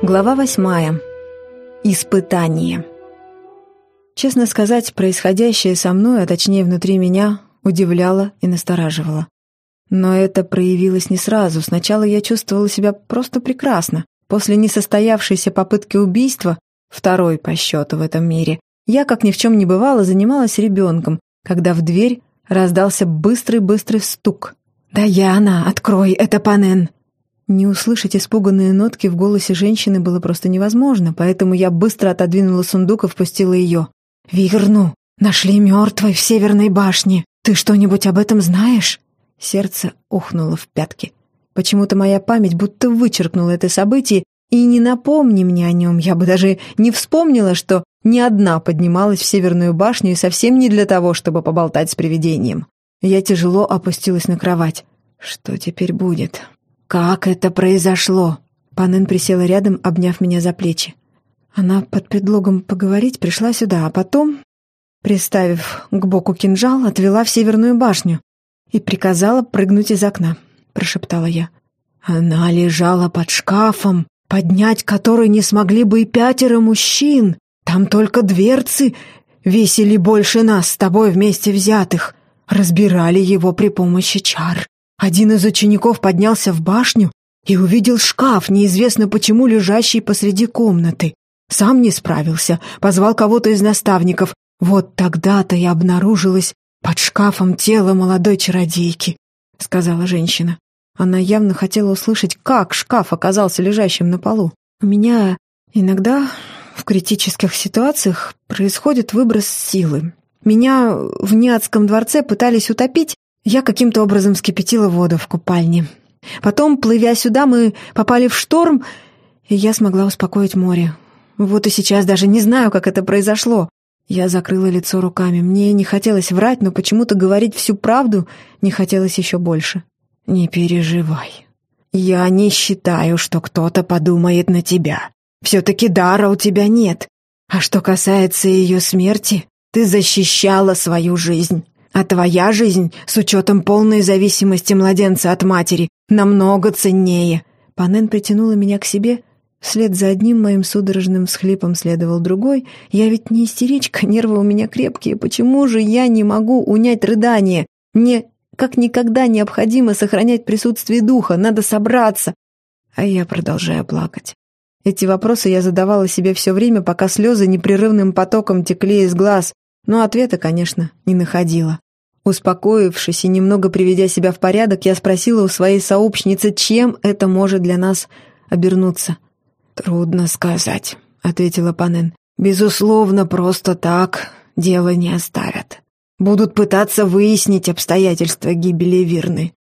Глава восьмая. Испытание. Честно сказать, происходящее со мной, а точнее внутри меня, удивляло и настораживало. Но это проявилось не сразу. Сначала я чувствовала себя просто прекрасно. После несостоявшейся попытки убийства, второй по счету в этом мире, я, как ни в чем не бывало, занималась ребенком, когда в дверь раздался быстрый-быстрый стук. «Даяна, открой, это Панен!» Не услышать испуганные нотки в голосе женщины было просто невозможно, поэтому я быстро отодвинула сундук и впустила ее. «Вирну! Нашли мертвой в Северной башне! Ты что-нибудь об этом знаешь?» Сердце ухнуло в пятки. Почему-то моя память будто вычеркнула это событие, и не напомни мне о нем, я бы даже не вспомнила, что ни одна поднималась в Северную башню и совсем не для того, чтобы поболтать с привидением. Я тяжело опустилась на кровать. Что теперь будет? «Как это произошло?» Панен присела рядом, обняв меня за плечи. Она под предлогом поговорить пришла сюда, а потом, приставив к боку кинжал, отвела в северную башню и приказала прыгнуть из окна, прошептала я. Она лежала под шкафом, поднять который не смогли бы и пятеро мужчин. Там только дверцы весили больше нас с тобой вместе взятых. Разбирали его при помощи чар. Один из учеников поднялся в башню и увидел шкаф, неизвестно почему лежащий посреди комнаты. Сам не справился, позвал кого-то из наставников. Вот тогда-то и обнаружилось под шкафом тело молодой чародейки, сказала женщина. Она явно хотела услышать, как шкаф оказался лежащим на полу. У меня иногда в критических ситуациях происходит выброс силы. Меня в Ниадском дворце пытались утопить, я каким-то образом вскипятила воду в купальне. Потом, плывя сюда, мы попали в шторм, и я смогла успокоить море. Вот и сейчас даже не знаю, как это произошло. Я закрыла лицо руками. Мне не хотелось врать, но почему-то говорить всю правду не хотелось еще больше. «Не переживай. Я не считаю, что кто-то подумает на тебя. Все-таки дара у тебя нет. А что касается ее смерти, ты защищала свою жизнь. А твоя жизнь, с учетом полной зависимости младенца от матери, намного ценнее». Панен притянула меня к себе. Вслед за одним моим судорожным всхлипом следовал другой. «Я ведь не истеричка, нервы у меня крепкие. Почему же я не могу унять рыдание? Мне как никогда необходимо сохранять присутствие духа, надо собраться». А я продолжаю плакать. Эти вопросы я задавала себе все время, пока слезы непрерывным потоком текли из глаз, но ответа, конечно, не находила. Успокоившись и немного приведя себя в порядок, я спросила у своей сообщницы, чем это может для нас обернуться. «Трудно сказать», — ответила Панен. «Безусловно, просто так дело не оставят. Будут пытаться выяснить обстоятельства гибели Вирны.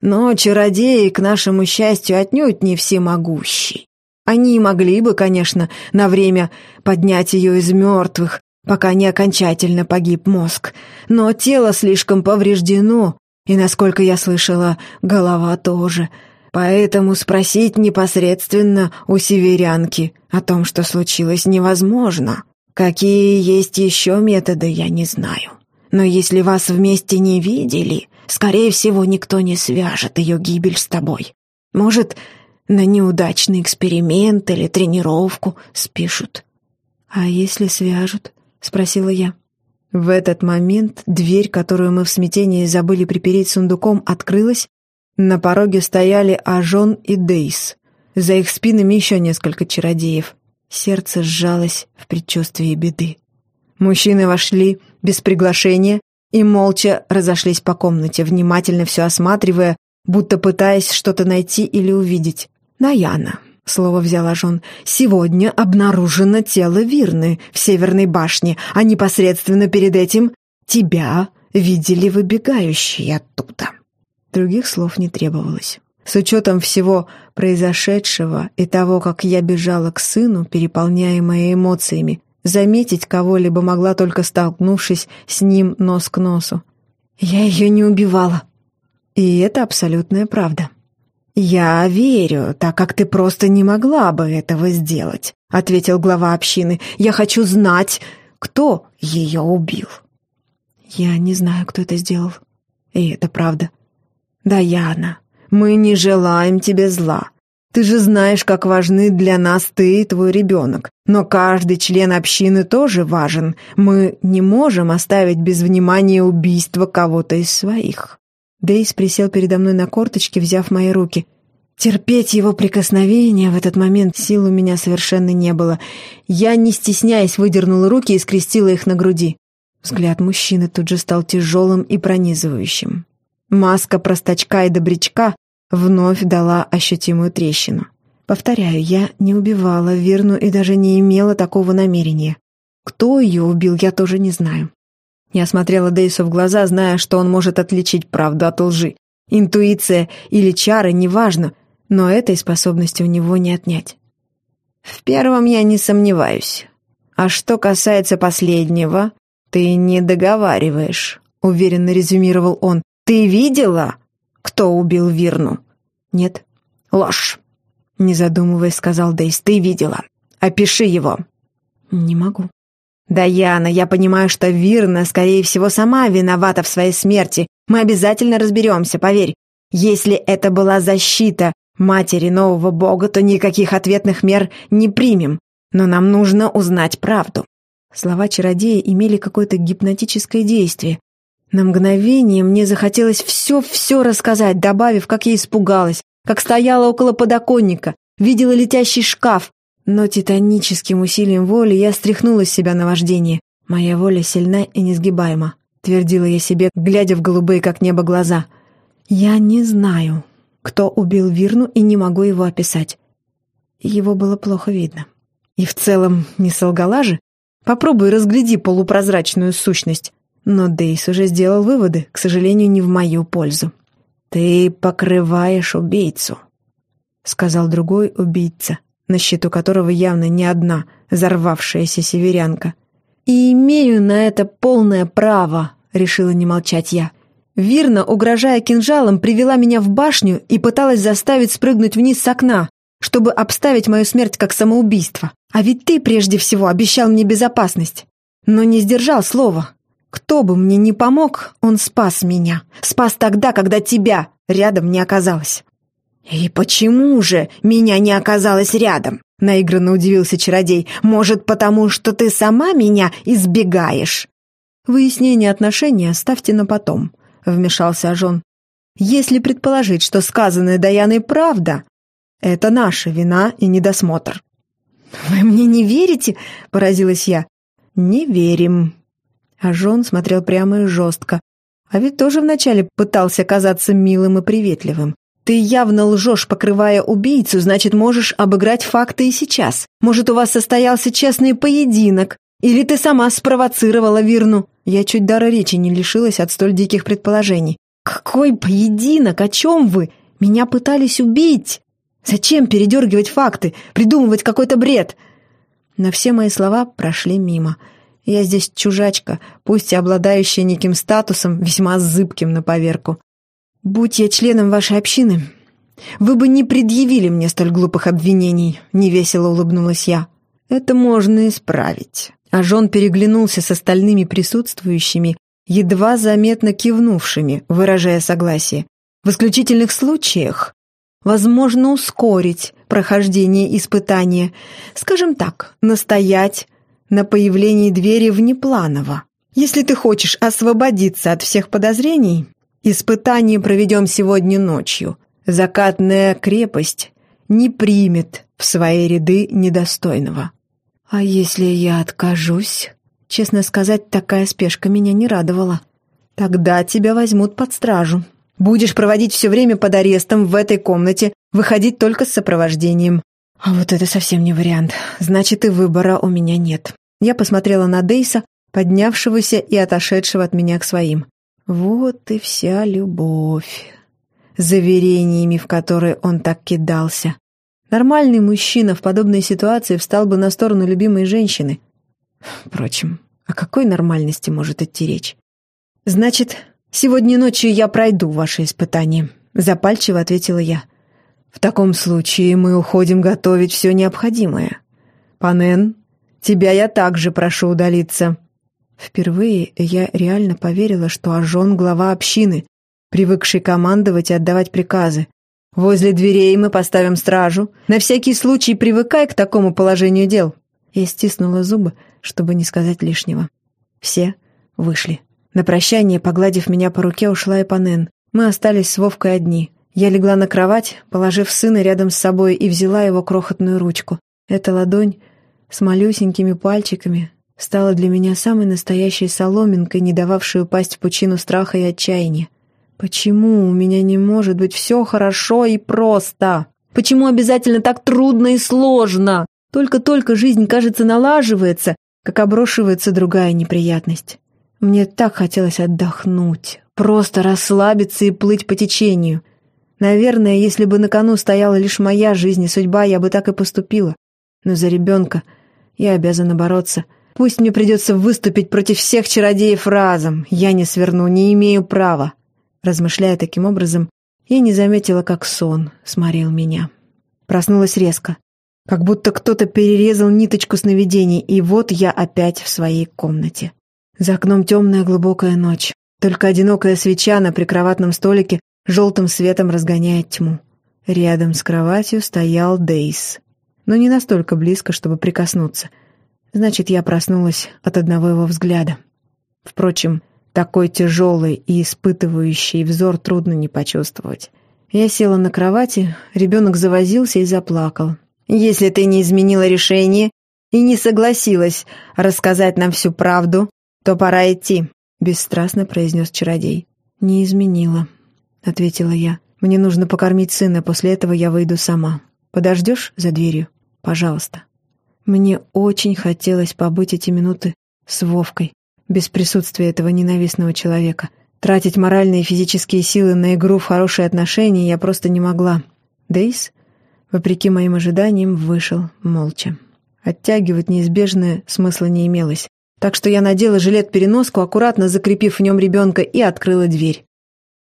Но чародеи, к нашему счастью, отнюдь не всемогущи. Они могли бы, конечно, на время поднять ее из мертвых, пока не окончательно погиб мозг. Но тело слишком повреждено, и, насколько я слышала, голова тоже. Поэтому спросить непосредственно у северянки о том, что случилось, невозможно. Какие есть еще методы, я не знаю. Но если вас вместе не видели, скорее всего, никто не свяжет ее гибель с тобой. Может, на неудачный эксперимент или тренировку спишут. А если свяжут? — спросила я. В этот момент дверь, которую мы в смятении забыли припереть сундуком, открылась. На пороге стояли Ажон и Дейс. За их спинами еще несколько чародеев. Сердце сжалось в предчувствии беды. Мужчины вошли без приглашения и молча разошлись по комнате, внимательно все осматривая, будто пытаясь что-то найти или увидеть. «Наяна, — слово взяла Жон, — «сегодня обнаружено тело Вирны в Северной башне, а непосредственно перед этим тебя видели выбегающие оттуда». Других слов не требовалось. С учетом всего произошедшего и того, как я бежала к сыну, переполняемая эмоциями, заметить кого-либо могла только столкнувшись с ним нос к носу. Я ее не убивала. И это абсолютная правда. «Я верю, так как ты просто не могла бы этого сделать», — ответил глава общины. «Я хочу знать, кто ее убил». «Я не знаю, кто это сделал. И это правда». «Даяна, мы не желаем тебе зла. Ты же знаешь, как важны для нас ты и твой ребенок. Но каждый член общины тоже важен. Мы не можем оставить без внимания убийство кого-то из своих». Дейс присел передо мной на корточки, взяв мои руки. Терпеть его прикосновения в этот момент сил у меня совершенно не было. Я, не стесняясь, выдернула руки и скрестила их на груди. Взгляд мужчины тут же стал тяжелым и пронизывающим. Маска простачка и добрячка вновь дала ощутимую трещину. Повторяю, я не убивала Верну и даже не имела такого намерения. Кто ее убил, я тоже не знаю. Я смотрела Дейсу в глаза, зная, что он может отличить правду от лжи. Интуиция или чары, неважно, но этой способности у него не отнять. В первом я не сомневаюсь. А что касается последнего, ты не договариваешь, уверенно резюмировал он. Ты видела, кто убил Вирну? Нет. Ложь. Не задумываясь, сказал Дейс. Ты видела. Опиши его. Не могу. «Даяна, я понимаю, что Вирна, скорее всего, сама виновата в своей смерти. Мы обязательно разберемся, поверь. Если это была защита матери нового бога, то никаких ответных мер не примем. Но нам нужно узнать правду». Слова чародея имели какое-то гипнотическое действие. На мгновение мне захотелось все-все рассказать, добавив, как я испугалась, как стояла около подоконника, видела летящий шкаф, но титаническим усилием воли я стряхнула с себя наваждение. Моя воля сильна и несгибаема, твердила я себе, глядя в голубые, как небо, глаза. Я не знаю, кто убил Вирну, и не могу его описать. Его было плохо видно. И в целом не солгала же? Попробуй разгляди полупрозрачную сущность. Но Дейс уже сделал выводы, к сожалению, не в мою пользу. «Ты покрываешь убийцу», — сказал другой убийца, на счету которого явно не одна взорвавшаяся северянка. «И имею на это полное право», — решила не молчать я. Вирна, угрожая кинжалом, привела меня в башню и пыталась заставить спрыгнуть вниз с окна, чтобы обставить мою смерть как самоубийство. А ведь ты прежде всего обещал мне безопасность, но не сдержал слова. Кто бы мне ни помог, он спас меня. Спас тогда, когда тебя рядом не оказалось. «И почему же меня не оказалось рядом?» — наигранно удивился чародей. «Может, потому что ты сама меня избегаешь?» «Выяснение отношений оставьте на потом», — вмешался Ажон. «Если предположить, что сказанное Даяной правда, это наша вина и недосмотр». «Вы мне не верите?» — поразилась я. «Не верим». Ажон смотрел прямо и жестко, а ведь тоже вначале пытался казаться милым и приветливым. Ты явно лжешь, покрывая убийцу, значит, можешь обыграть факты и сейчас. Может, у вас состоялся честный поединок, или ты сама спровоцировала Вирну. Я чуть дара речи не лишилась от столь диких предположений. Какой поединок? О чем вы? Меня пытались убить. Зачем передергивать факты, придумывать какой-то бред? Но все мои слова прошли мимо. Я здесь чужачка, пусть и обладающая неким статусом, весьма зыбким на поверку. «Будь я членом вашей общины, вы бы не предъявили мне столь глупых обвинений», — невесело улыбнулась я. «Это можно исправить». А Жон переглянулся с остальными присутствующими, едва заметно кивнувшими, выражая согласие. В исключительных случаях возможно ускорить прохождение испытания, скажем так, настоять на появлении двери внепланово. Если ты хочешь освободиться от всех подозрений, Испытание проведем сегодня ночью. Закатная крепость не примет в свои ряды недостойного. А если я откажусь? Честно сказать, такая спешка меня не радовала. Тогда тебя возьмут под стражу. Будешь проводить все время под арестом в этой комнате, выходить только с сопровождением. А вот это совсем не вариант. Значит, и выбора у меня нет. Я посмотрела на Дейса, поднявшегося и отошедшего от меня к своим. Вот и вся любовь, заверениями, в которые он так кидался. Нормальный мужчина в подобной ситуации встал бы на сторону любимой женщины. Впрочем, о какой нормальности может идти речь? «Значит, сегодня ночью я пройду ваше испытание», — запальчиво ответила я. «В таком случае мы уходим готовить все необходимое. Панен, тебя я также прошу удалиться». Впервые я реально поверила, что Ажон — глава общины, привыкший командовать и отдавать приказы. Возле дверей мы поставим стражу. На всякий случай привыкай к такому положению дел». Я стиснула зубы, чтобы не сказать лишнего. Все вышли. На прощание, погладив меня по руке, ушла и Панен. Мы остались с Вовкой одни. Я легла на кровать, положив сына рядом с собой и взяла его крохотную ручку. Эта ладонь с малюсенькими пальчиками стала для меня самой настоящей соломинкой, не дававшей упасть в пучину страха и отчаяния. Почему у меня не может быть все хорошо и просто? Почему обязательно так трудно и сложно? Только-только жизнь, кажется, налаживается, как оброшивается другая неприятность. Мне так хотелось отдохнуть, просто расслабиться и плыть по течению. Наверное, если бы на кону стояла лишь моя жизнь и судьба, я бы так и поступила. Но за ребенка я обязана бороться. Пусть мне придется выступить против всех чародеев разом. Я не сверну, не имею права. Размышляя таким образом, я не заметила, как сон сморил меня. Проснулась резко, как будто кто-то перерезал ниточку сновидений, и вот я опять в своей комнате. За окном темная глубокая ночь. Только одинокая свеча на прикроватном столике желтым светом разгоняет тьму. Рядом с кроватью стоял Дейс. Но не настолько близко, чтобы прикоснуться. Значит, я проснулась от одного его взгляда. Впрочем, такой тяжелый и испытывающий взор трудно не почувствовать. Я села на кровати, ребенок завозился и заплакал. «Если ты не изменила решение и не согласилась рассказать нам всю правду, то пора идти», — бесстрастно произнес чародей. «Не изменила», — ответила я. «Мне нужно покормить сына, после этого я выйду сама. Подождешь за дверью? Пожалуйста». Мне очень хотелось побыть эти минуты с Вовкой, без присутствия этого ненавистного человека. Тратить моральные и физические силы на игру в хорошие отношения я просто не могла. Дейс, вопреки моим ожиданиям, вышел молча. Оттягивать неизбежное смысла не имелось. Так что я надела жилет-переноску, аккуратно закрепив в нем ребенка, и открыла дверь.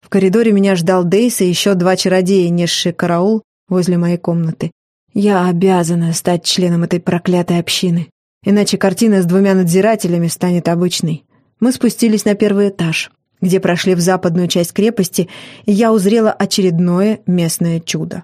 В коридоре меня ждал Дейс и еще два чародея, несшие караул возле моей комнаты. Я обязана стать членом этой проклятой общины. Иначе картина с двумя надзирателями станет обычной. Мы спустились на первый этаж, где прошли в западную часть крепости, и я узрела очередное местное чудо.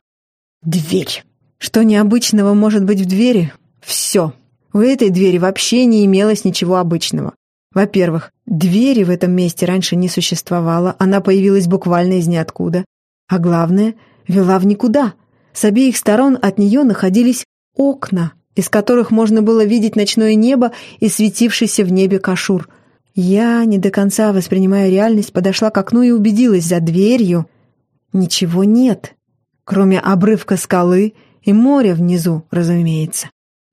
Дверь. Что необычного может быть в двери? Все. У этой двери вообще не имелось ничего обычного. Во-первых, двери в этом месте раньше не существовало, она появилась буквально из ниоткуда. А главное, вела в никуда. С обеих сторон от нее находились окна, из которых можно было видеть ночное небо и светившийся в небе кашур. Я, не до конца воспринимая реальность, подошла к окну и убедилась, за дверью ничего нет, кроме обрывка скалы и моря внизу, разумеется.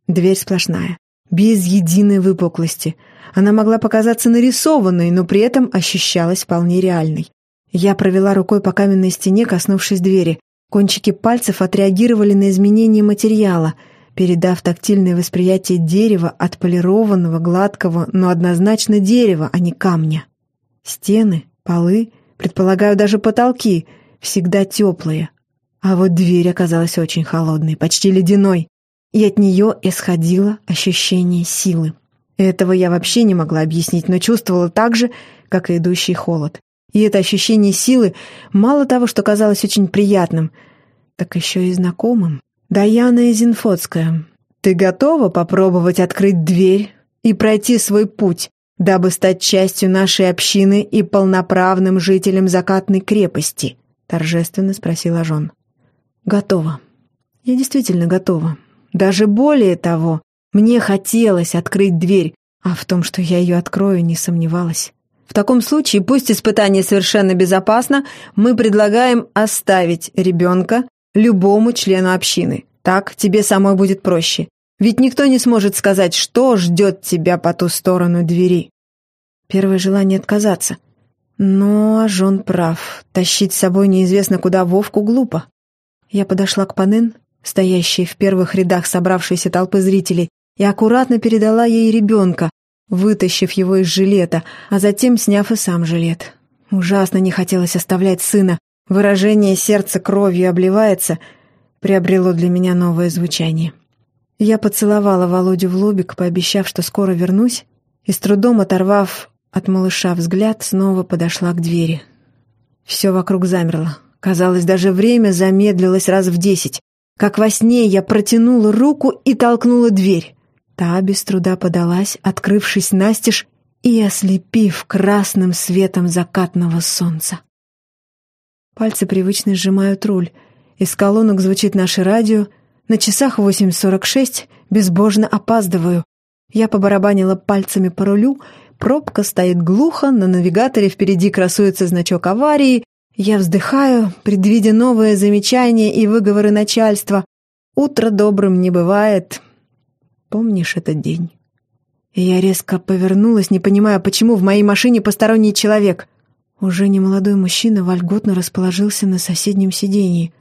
Дверь сплошная, без единой выпуклости. Она могла показаться нарисованной, но при этом ощущалась вполне реальной. Я провела рукой по каменной стене, коснувшись двери. Кончики пальцев отреагировали на изменение материала — передав тактильное восприятие дерева, отполированного, гладкого, но однозначно дерева, а не камня. Стены, полы, предполагаю, даже потолки, всегда теплые. А вот дверь оказалась очень холодной, почти ледяной, и от нее исходило ощущение силы. Этого я вообще не могла объяснить, но чувствовала так же, как и идущий холод. И это ощущение силы мало того, что казалось очень приятным, так еще и знакомым. «Даяна Изинфотская, ты готова попробовать открыть дверь и пройти свой путь, дабы стать частью нашей общины и полноправным жителем закатной крепости?» — торжественно спросила Жон. «Готова. Я действительно готова. Даже более того, мне хотелось открыть дверь, а в том, что я ее открою, не сомневалась. В таком случае, пусть испытание совершенно безопасно, мы предлагаем оставить ребенка любому члену общины. Так тебе самой будет проще. Ведь никто не сможет сказать, что ждет тебя по ту сторону двери. Первое желание отказаться. Но Жон прав. Тащить с собой неизвестно куда Вовку глупо. Я подошла к Панен, стоящей в первых рядах собравшейся толпы зрителей, и аккуратно передала ей ребенка, вытащив его из жилета, а затем сняв и сам жилет. Ужасно не хотелось оставлять сына, Выражение сердца кровью обливается приобрело для меня новое звучание. Я поцеловала Володю в лобик, пообещав, что скоро вернусь, и с трудом оторвав от малыша взгляд, снова подошла к двери. Все вокруг замерло. Казалось, даже время замедлилось раз в десять. Как во сне я протянула руку и толкнула дверь. Та без труда подалась, открывшись настежь и ослепив красным светом закатного солнца. Пальцы привычно сжимают руль. Из колонок звучит наше радио. На часах 8.46 безбожно опаздываю. Я побарабанила пальцами по рулю. Пробка стоит глухо, на навигаторе впереди красуется значок аварии. Я вздыхаю, предвидя новые замечания и выговоры начальства. Утро добрым не бывает. Помнишь этот день? я резко повернулась, не понимая, почему в моей машине посторонний человек. Уже немолодой мужчина вольготно расположился на соседнем сиденье.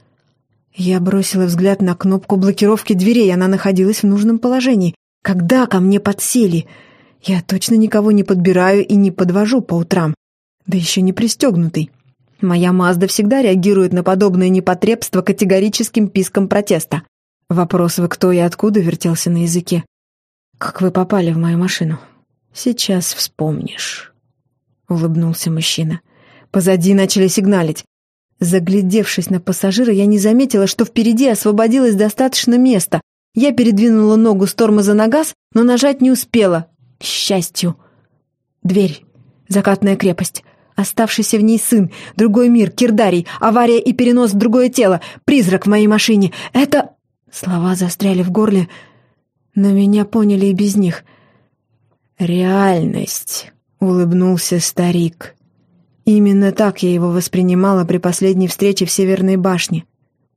Я бросила взгляд на кнопку блокировки дверей, она находилась в нужном положении. Когда ко мне подсели? Я точно никого не подбираю и не подвожу по утрам. Да еще не пристегнутый. Моя Мазда всегда реагирует на подобные непотребства категорическим писком протеста. Вопрос «Вы кто и откуда?» вертелся на языке. «Как вы попали в мою машину?» «Сейчас вспомнишь», — улыбнулся мужчина. Позади начали сигналить. Заглядевшись на пассажира, я не заметила, что впереди освободилось достаточно места. Я передвинула ногу с тормоза на газ, но нажать не успела. К счастью. Дверь. Закатная крепость. Оставшийся в ней сын. Другой мир. Кирдарий. Авария и перенос в другое тело. Призрак в моей машине. Это... Слова застряли в горле, но меня поняли и без них. «Реальность», — улыбнулся старик. Именно так я его воспринимала при последней встрече в Северной башне.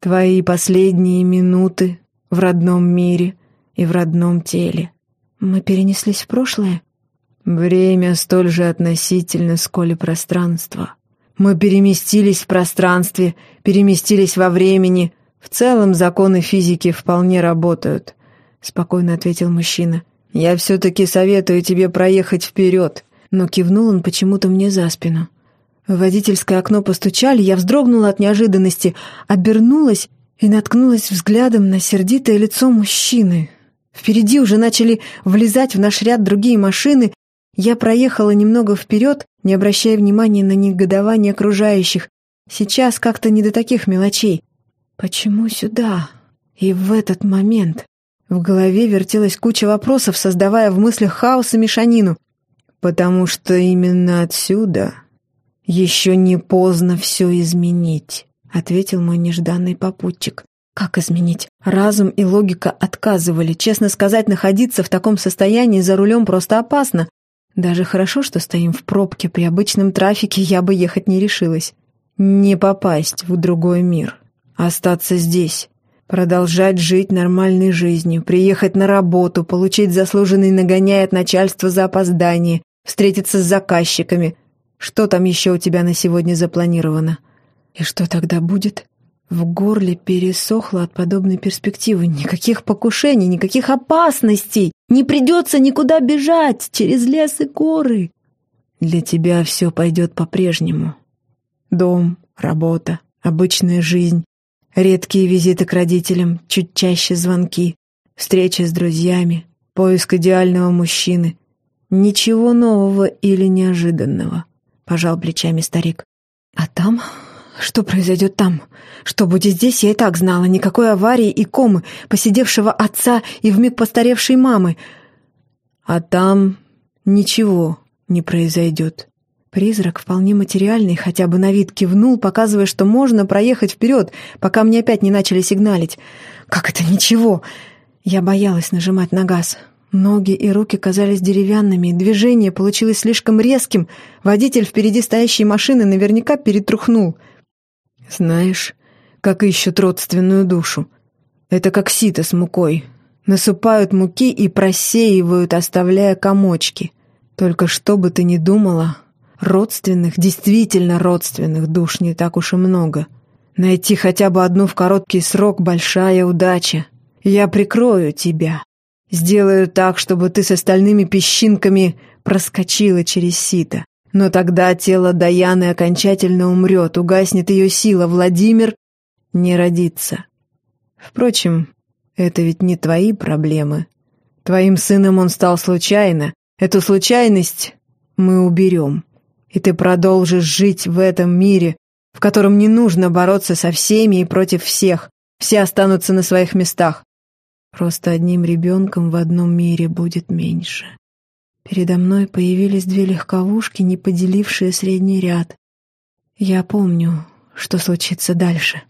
Твои последние минуты в родном мире и в родном теле. Мы перенеслись в прошлое? Время столь же относительно, сколь и пространство. Мы переместились в пространстве, переместились во времени. В целом законы физики вполне работают спокойно ответил мужчина. «Я все-таки советую тебе проехать вперед». Но кивнул он почему-то мне за спину. В водительское окно постучали, я вздрогнула от неожиданности, обернулась и наткнулась взглядом на сердитое лицо мужчины. Впереди уже начали влезать в наш ряд другие машины. Я проехала немного вперед, не обращая внимания на негодование окружающих. Сейчас как-то не до таких мелочей. Почему сюда? И в этот момент? В голове вертелась куча вопросов, создавая в мыслях хаос и мешанину. «Потому что именно отсюда еще не поздно все изменить», — ответил мой нежданный попутчик. «Как изменить? Разум и логика отказывали. Честно сказать, находиться в таком состоянии за рулем просто опасно. Даже хорошо, что стоим в пробке. При обычном трафике я бы ехать не решилась. Не попасть в другой мир. Остаться здесь, Продолжать жить нормальной жизнью, приехать на работу, получить заслуженный нагоняй от начальства за опоздание, встретиться с заказчиками. Что там еще у тебя на сегодня запланировано? И что тогда будет? В горле пересохло от подобной перспективы. Никаких покушений, никаких опасностей. Не придется никуда бежать через лес и горы. Для тебя все пойдет по-прежнему. Дом, работа, обычная жизнь. Редкие визиты к родителям, чуть чаще звонки, встречи с друзьями, поиск идеального мужчины. Ничего нового или неожиданного, пожал плечами старик. А там? Что произойдет там? Что будет здесь, я и так знала. Никакой аварии и комы, посидевшего отца и вмиг постаревшей мамы. А там ничего не произойдет. Призрак, вполне материальный, хотя бы на вид кивнул, показывая, что можно проехать вперед, пока мне опять не начали сигналить. «Как это ничего?» Я боялась нажимать на газ. Ноги и руки казались деревянными, движение получилось слишком резким. Водитель впереди стоящей машины наверняка перетрухнул. «Знаешь, как ищут родственную душу? Это как сито с мукой. Насыпают муки и просеивают, оставляя комочки. Только что бы ты ни думала, Родственных, действительно родственных душ не так уж и много. Найти хотя бы одну в короткий срок — большая удача. Я прикрою тебя. Сделаю так, чтобы ты с остальными песчинками проскочила через сито. Но тогда тело Даяны окончательно умрет, угаснет ее сила, Владимир не родится. Впрочем, это ведь не твои проблемы. Твоим сыном он стал случайно. Эту случайность мы уберем и ты продолжишь жить в этом мире в котором не нужно бороться со всеми и против всех. Все останутся на своих местах. Просто одним ребенком в одном мире будет меньше. Передо мной появились две легковушки, не поделившие средний ряд. Я помню, что случится дальше.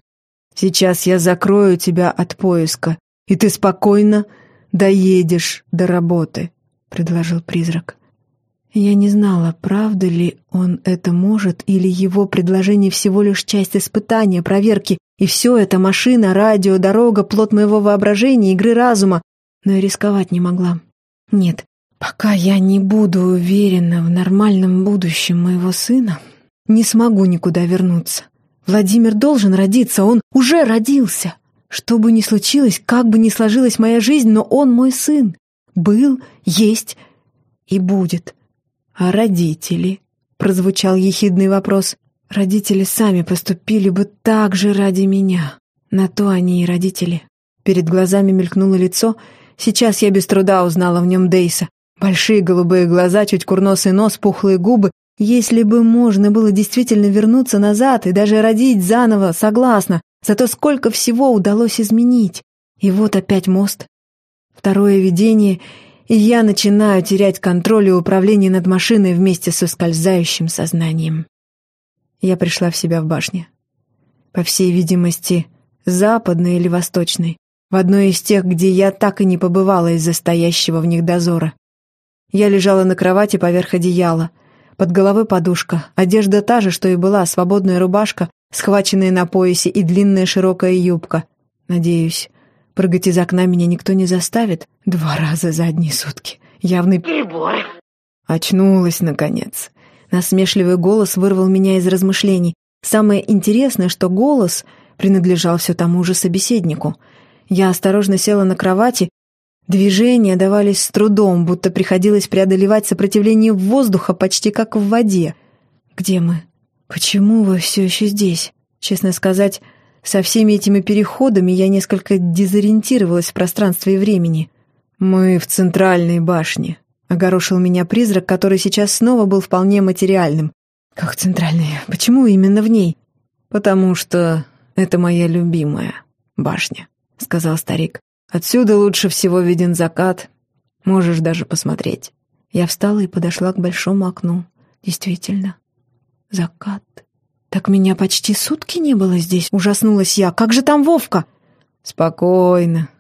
Сейчас я закрою тебя от поиска, и ты спокойно доедешь до работы», — предложил призрак. Я не знала, правда ли он это может, или его предложение всего лишь часть испытания, проверки, и все это — машина, радио, дорога, плод моего воображения, игры разума. Но и рисковать не могла. Нет, пока я не буду уверена в нормальном будущем моего сына, не смогу никуда вернуться. Владимир должен родиться, он уже родился. Что бы ни случилось, как бы ни сложилась моя жизнь, но он мой сын. Был, есть и будет. А родители? Прозвучал ехидный вопрос. Родители сами поступили бы так же ради меня. На то они и родители. Перед глазами мелькнуло лицо. Сейчас я без труда узнала в нем Дейса. Большие голубые глаза, чуть курносый нос, пухлые губы. Если бы можно было действительно вернуться назад и даже родить заново, согласна. Зато сколько всего удалось изменить. И вот опять мост. Второе видение, и я начинаю терять контроль и управление над машиной вместе со скользающим сознанием. Я пришла в себя в башне. По всей видимости, западной или восточной, в одной из тех, где я так и не побывала из-за стоящего в них дозора. Я лежала на кровати поверх одеяла. Под головой подушка, одежда та же, что и была, свободная рубашка, схваченные на поясе и длинная широкая юбка. Надеюсь, прыгать из окна меня никто не заставит. Два раза за одни сутки. Явный перебор. Очнулась, наконец. Насмешливый голос вырвал меня из размышлений. Самое интересное, что голос принадлежал все тому же собеседнику. Я осторожно села на кровати. Движения давались с трудом, будто приходилось преодолевать сопротивление воздуха почти как в воде. «Где мы?» «Почему вы все еще здесь?» Честно сказать, со всеми этими переходами я несколько дезориентировалась в пространстве и времени. «Мы в центральной башне», — огорошил меня призрак, который сейчас снова был вполне материальным. «Как центральная? Почему именно в ней?» «Потому что это моя любимая башня», — сказал старик. «Отсюда лучше всего виден закат. Можешь даже посмотреть». Я встала и подошла к большому окну. Действительно, Закат. Так меня почти сутки не было здесь, ужаснулась я. Как же там Вовка? Спокойно.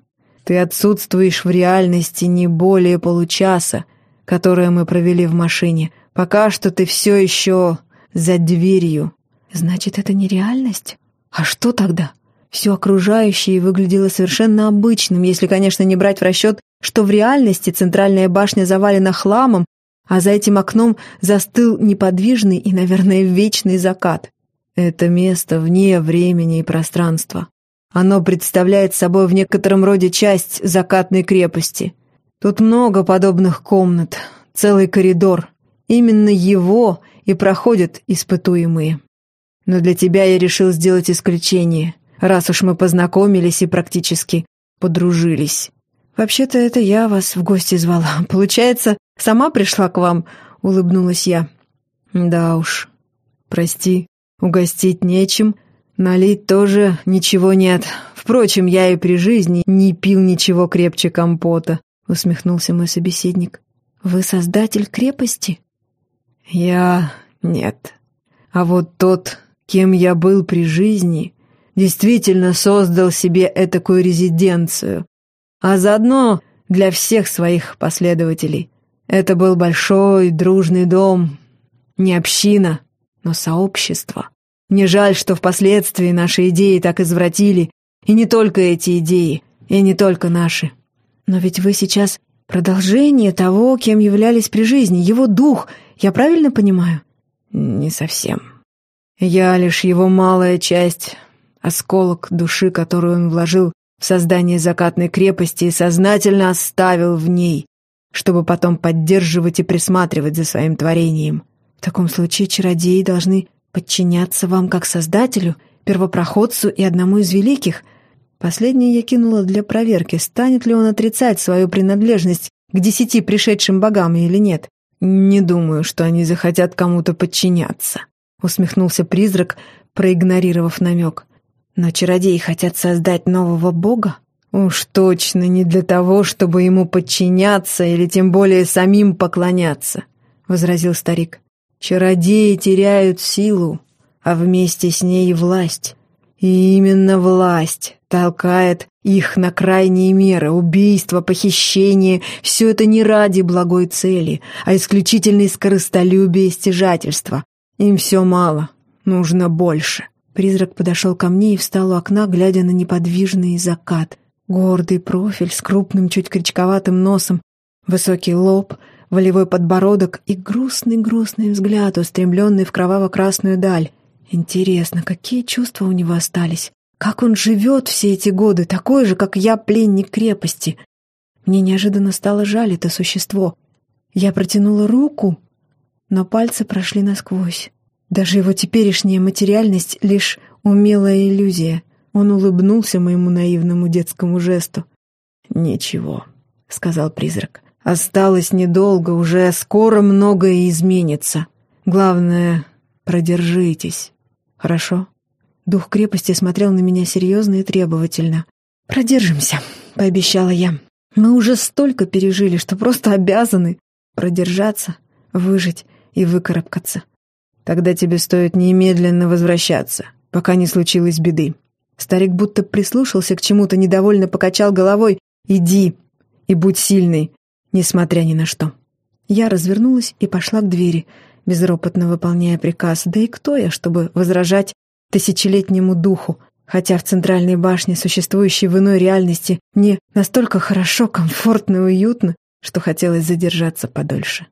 Ты отсутствуешь в реальности не более получаса, которое мы провели в машине. Пока что ты все еще за дверью. Значит, это не реальность? А что тогда? Все окружающее выглядело совершенно обычным, если, конечно, не брать в расчет, что в реальности центральная башня завалена хламом, а за этим окном застыл неподвижный и, наверное, вечный закат. Это место вне времени и пространства. Оно представляет собой в некотором роде часть закатной крепости. Тут много подобных комнат, целый коридор. Именно его и проходят испытуемые. Но для тебя я решил сделать исключение, раз уж мы познакомились и практически подружились. Вообще-то это я вас в гости звала. Получается, Сама пришла к вам?» — улыбнулась я. «Да уж. Прости, угостить нечем, налить тоже ничего нет. Впрочем, я и при жизни не пил ничего крепче компота», — усмехнулся мой собеседник. «Вы создатель крепости?» «Я... нет. А вот тот, кем я был при жизни, действительно создал себе этакую резиденцию, а заодно для всех своих последователей». Это был большой, дружный дом. Не община, но сообщество. Мне жаль, что впоследствии наши идеи так извратили. И не только эти идеи, и не только наши. Но ведь вы сейчас продолжение того, кем являлись при жизни, его дух, я правильно понимаю? Не совсем. Я лишь его малая часть, осколок души, которую он вложил в создание закатной крепости и сознательно оставил в ней, чтобы потом поддерживать и присматривать за своим творением. В таком случае чародеи должны подчиняться вам как создателю, первопроходцу и одному из великих. Последнее я кинула для проверки, станет ли он отрицать свою принадлежность к десяти пришедшим богам или нет. «Не думаю, что они захотят кому-то подчиняться», — усмехнулся призрак, проигнорировав намек. «Но чародеи хотят создать нового бога?» «Уж точно не для того, чтобы ему подчиняться или тем более самим поклоняться», — возразил старик. «Чародеи теряют силу, а вместе с ней власть. И именно власть толкает их на крайние меры, убийство, похищение — все это не ради благой цели, а исключительно из корыстолюбия и стяжательства. Им все мало, нужно больше». Призрак подошел ко мне и встал у окна, глядя на неподвижный закат. Гордый профиль с крупным, чуть крючковатым носом, высокий лоб, волевой подбородок и грустный-грустный взгляд, устремленный в кроваво-красную даль. Интересно, какие чувства у него остались? Как он живет все эти годы, такой же, как я, пленник крепости? Мне неожиданно стало жаль это существо. Я протянула руку, но пальцы прошли насквозь. Даже его теперешняя материальность — лишь умелая иллюзия. Он улыбнулся моему наивному детскому жесту. «Ничего», — сказал призрак. «Осталось недолго, уже скоро многое изменится. Главное, продержитесь. Хорошо?» Дух крепости смотрел на меня серьезно и требовательно. «Продержимся», — пообещала я. «Мы уже столько пережили, что просто обязаны продержаться, выжить и выкарабкаться. Тогда тебе стоит немедленно возвращаться, пока не случилось беды». Старик будто прислушался к чему-то, недовольно покачал головой. «Иди и будь сильной, несмотря ни на что». Я развернулась и пошла к двери, безропотно выполняя приказ. Да и кто я, чтобы возражать тысячелетнему духу, хотя в центральной башне, существующей в иной реальности, мне настолько хорошо, комфортно и уютно, что хотелось задержаться подольше.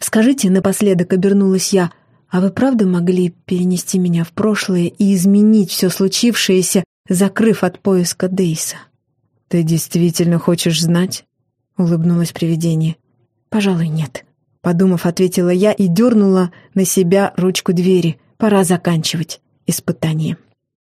«Скажите», — напоследок обернулась я, «а вы правда могли перенести меня в прошлое и изменить все случившееся, закрыв от поиска Дейса?» «Ты действительно хочешь знать?» — улыбнулось привидение. «Пожалуй, нет», — подумав, ответила я и дернула на себя ручку двери. «Пора заканчивать» испытание.